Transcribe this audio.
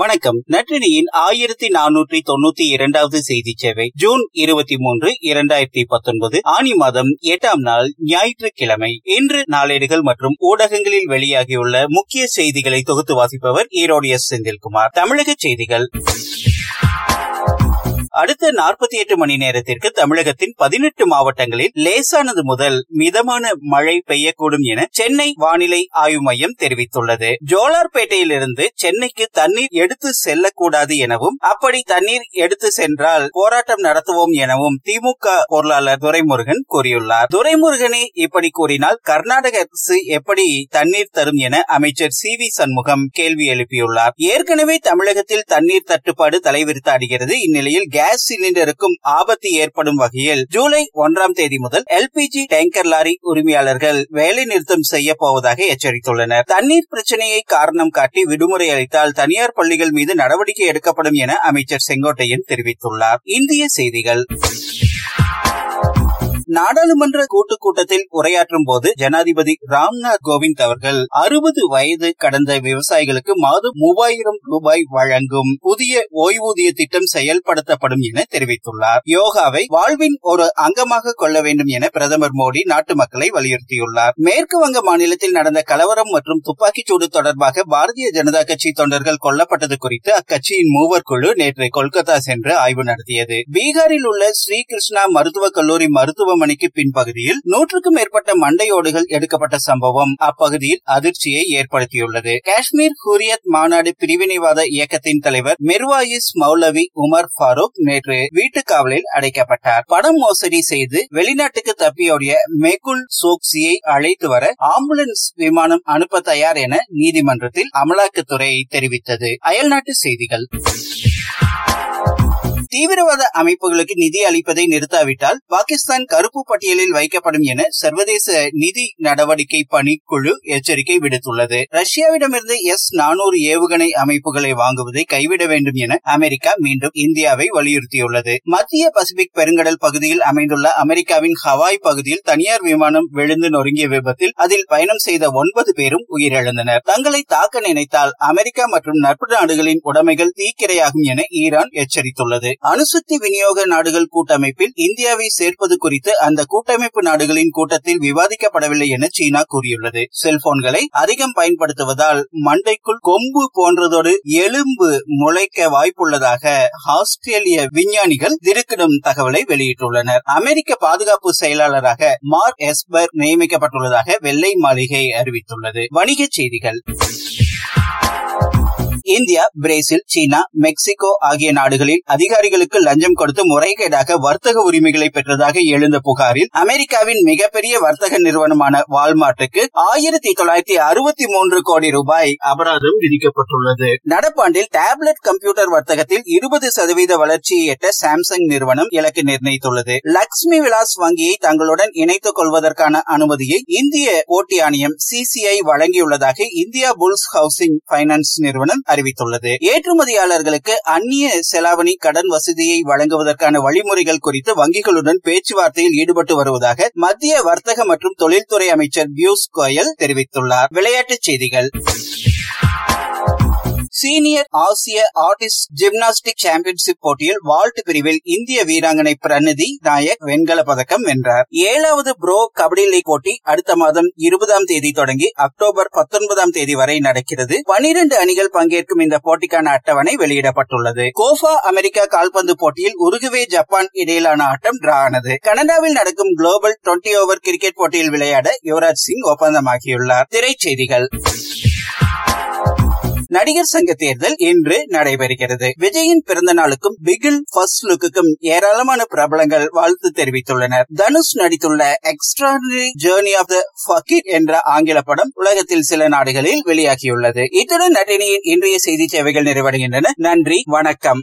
வணக்கம். நற்றினியின் ஆயிரத்தி நானூற்றி தொன்னூத்தி இரண்டாவது செய்தி சேவை ஜூன் இருபத்தி மூன்று இரண்டாயிரத்தி பத்தொன்பது ஆணி மாதம் எட்டாம் நாள் ஞாயிற்றுக்கிழமை. இன்று நாளேடுகள் மற்றும் ஊடகங்களில் வெளியாகியுள்ள முக்கிய செய்திகளை தொகுத்து வாசிப்பவர் ஈரோடு எஸ் செந்தில்குமார். தமிழக செய்திகள். அடுத்த நாற்பத்தி எட்டு மணி நேரத்திற்கு தமிழகத்தின் பதினெட்டு மாவட்டங்களில் லேசானது முதல் மிதமான மழை பெய்யக்கூடும் என சென்னை வானிலை ஆய்வு மையம் தெரிவித்துள்ளது. ஜோலார்பேட்டையிலிருந்து சென்னைக்கு தண்ணீர் எடுத்து செல்லக்கூடாது எனவும் அப்படி தண்ணீர் எடுத்து சென்றால் போராட்டம் நடத்துவோம் எனவும் திமுக பொருளாளர் துரைமுருகன் கூறியுள்ளார். துரைமுருகனே இப்படி கூறினால் கர்நாடக அரசு எப்படி தண்ணீர் தரும் என அமைச்சர் சி வி சண்முகம் கேள்வி எழுப்பியுள்ளார். ஏற்கனவே தமிழகத்தில் தண்ணீர் தட்டுப்பாடு தலைவிரித்தாடுகிறது இந்நிலையில் கேஸ் சிலிண்டருக்கும் ஆபத்து ஏற்படும் வகையில் ஜூலை ஒன்றாம் தேதி முதல் எல்பிஜி டேங்கர் லாரி உரிமையாளர்கள் வேலை நிறுத்தம் செய்ய போவதாக எச்சரித்துள்ளனர். தண்ணீர் பிரச்சனையை காரணம் காட்டி விடுமுறை அளித்தால் தனியார் பள்ளிகள் மீது நடவடிக்கை எடுக்கப்படும் என அமைச்சர் செங்கோட்டையன் தெரிவித்துள்ளார். இந்திய செய்திகள். நாடாளுமன்ற கூட்டுக் கூட்டத்தில் உரையாற்றும் போது ஜனாதிபதி ராம்நாத் கோவிந்த் அவர்கள் அறுபது வயது கடந்த விவசாயிகளுக்கு மாதம் மூவாயிரம் ரூபாய் வழங்கும் புதிய ஓய்வூதிய திட்டம் செயல்படுத்தப்படும் என தெரிவித்துள்ளார். யோகாவை வாழ்வின் ஒரு அங்கமாக கொள்ள வேண்டும் என பிரதமர் மோடி நாட்டு மக்களை வலியுறுத்தியுள்ளார். மேற்கு வங்க மாநிலத்தில் நடந்த கலவரம் மற்றும் துப்பாக்கிச்சூடு தொடர்பாக பாரதிய ஜனதா கட்சி தொண்டர்கள் கொல்லப்பட்டது குறித்து அக்கட்சியின் மூவர் குழு நேற்று கொல்கத்தா சென்று ஆய்வு நடத்தியது. பீகாரில் உள்ள ஸ்ரீகிருஷ்ணா மருத்துவக் கல்லூரி மருத்துவ மருத்துவமனைக்கு பின்பகுதியில் நூற்றுக்கும் மேற்பட்ட மண்டையோடுகள் எடுக்கப்பட்ட சம்பவம் அப்பகுதியில் அதிர்ச்சியை ஏற்படுத்தியுள்ளது. காஷ்மீர் ஹூரியத் மாநாடு பிரிவினைவாத இயக்கத்தின் தலைவர் மிர்வாயிஸ் மௌலவி உமர் ஃபாரூக் நேற்று வீட்டு காவலில் அடைக்கப்பட்டார். பணம் மோசடி செய்து வெளிநாட்டுக்கு தப்பியோடிய மெகுல் சோக்சியை அழைத்து வர ஆம்புலன்ஸ் விமானம் அனுப்ப தயார் என நீதிமன்றத்தில் அமலாக்கத்துறை தெரிவித்தது. அயல்நாட்டு செய்திகள். தீவிரவாத அமைப்புகளுக்கு நிதி அளிப்பதை நிறுத்தாவிட்டால் பாகிஸ்தான் கருப்பு பட்டியலில் வைக்கப்படும் என சர்வதேச நிதி நடவடிக்கை பணிக்குழு எச்சரிக்கை விடுத்துள்ளது. ரஷ்யாவிடமிருந்து எஸ் நானூறு ஏவுகணை அமைப்புகளை வாங்குவதை கைவிட வேண்டும் என அமெரிக்கா மீண்டும் இந்தியாவை வலியுறுத்தியுள்ளது. மத்திய பசிபிக் பெருங்கடல் பகுதியில் அமைந்துள்ள அமெரிக்காவின் ஹவாய் பகுதியில் தனியார் விமானம் விழுந்து நொறுங்கிய விபத்தில் அதில் பயணம் செய்த ஒன்பது பேரும் உயிரிழந்தனர். தங்களை தாக்க நினைத்தால் அமெரிக்கா மற்றும் நட்பு நாடுகளின் உடைமைகள் தீக்கிரையாகும் என ஈரான் எச்சரித்துள்ளது. அணுசக்தி விநியோக நாடுகள் கூட்டமைப்பில் இந்தியாவை சேர்ப்பது குறித்து அந்த கூட்டமைப்பு நாடுகளின் கூட்டத்தில் விவாதிக்கப்படவில்லை என சீனா கூறியுள்ளது. செல்போன்களை அதிகம் பயன்படுத்துவதால் மண்டைக்குள் கொம்பு போன்றதோடு எலும்பு முளைக்க வாய்ப்புள்ளதாக ஆஸ்திரேலிய விஞ்ஞானிகள் திருக்கிடும் தகவலை வெளியிட்டுள்ளனர். அமெரிக்க பாதுகாப்பு செயலாளராக மார்க் எஸ்பர் நியமிக்கப்பட்டுள்ளதாக வெள்ளை மாளிகை அறிவித்துள்ளது. வணிகச் செய்திகள். இந்தியா பிரேசில் சீனா மெக்சிகோ ஆகிய நாடுகளில் அதிகாரிகளுக்கு லஞ்சம் கொடுத்து முறைகேடாக வர்த்தக உரிமைகளை பெற்றதாக எழுந்த புகாரில் அமெரிக்காவின் மிகப்பெரிய வர்த்தக நிறுவனமான வால்மார்ட்டுக்கு ஆயிரத்தி தொள்ளாயிரத்தி அறுபத்தி மூன்று கோடி ரூபாய் அபராதம் விதிக்கப்பட்டுள்ளது. நடப்பாண்டில் டேப்லெட் கம்ப்யூட்டர் வர்த்தகத்தில் இருபது சதவீத வளர்ச்சியை எட்ட சாம்சங் நிறுவனம் இலக்கு நிர்ணயித்துள்ளது. லக்ஷ்மி விலாஸ் வங்கியை தங்களுடன் இணைத்துக் கொள்வதற்கான அனுமதியை இந்திய போட்டி ஆணையம் சிசிஐ வழங்கியுள்ளதாக இந்தியா புல்ஸ் ஹவுசிங் பைனான்ஸ் நிறுவனம் அறிவித்துள்ளது. ஏற்றுமதியாளர்களுக்கு அந்நிய செலாவணி கடன் வசதியை வழங்குவதற்கான வழிமுறைகள் குறித்து வங்கிகளுடன் பேச்சுவார்த்தையில் ஈடுபட்டு வருவதாக மத்திய வர்த்தக மற்றும் தொழில்துறை அமைச்சர் பியூஷ் கோயல் தெரிவித்துள்ளார். விளையாட்டுச் செய்திகள். சீனியர் ஆசிய ஆர்டிஸ்ட் ஜிம்னாஸ்டிக் சாம்பியன்ஷிப் போட்டியில் வால்ட் பிரிவில் இந்திய வீராங்கனை பிரநிதி நாயக் வெண்கல பதக்கம் வென்றார். ஏழாவது ப்ரோ கபடி லீக் போட்டி அடுத்த மாதம் இருபதாம் தேதி தொடங்கி அக்டோபர் பத்தொன்பதாம் தேதி வரை நடக்கிறது. பனிரெண்டு அணிகள் பங்கேற்கும் இந்த போட்டிக்கான அட்டவணை வெளியிடப்பட்டுள்ளது. கோஃபா அமெரிக்கா கால்பந்து போட்டியில் உருகுவே ஜப்பான் இடையிலான ஆட்டம் டிரா ஆனது. கனடாவில் நடக்கும் குளோபல் டுவெண்டி ஓவர் கிரிக்கெட் போட்டியில் விளையாட யுவராஜ் சிங் ஒப்பந்தமாகியுள்ளார். திரைச்செய்திகள். நடிகர் சங்க தேர்தல் இன்று நடைபெறுகிறது. விஜயின் பிறந்த நாளுக்கும் பிகில் ஃபர்ஸ்ட் லுக்குக்கும் ஏராளமான பிரபலங்கள் வாழ்த்து தெரிவித்துள்ளனர். தனுஷ் நடித்துள்ள extraordinary journey of the fakir என்ற ஆங்கில படம் உலகத்தில் சில நாடுகளில் வெளியாகியுள்ளது. இத்துடன் நட்டினியின் இன்றைய செய்தி சேவைகள் நிறைவடைகின்றன. நன்றி வணக்கம்.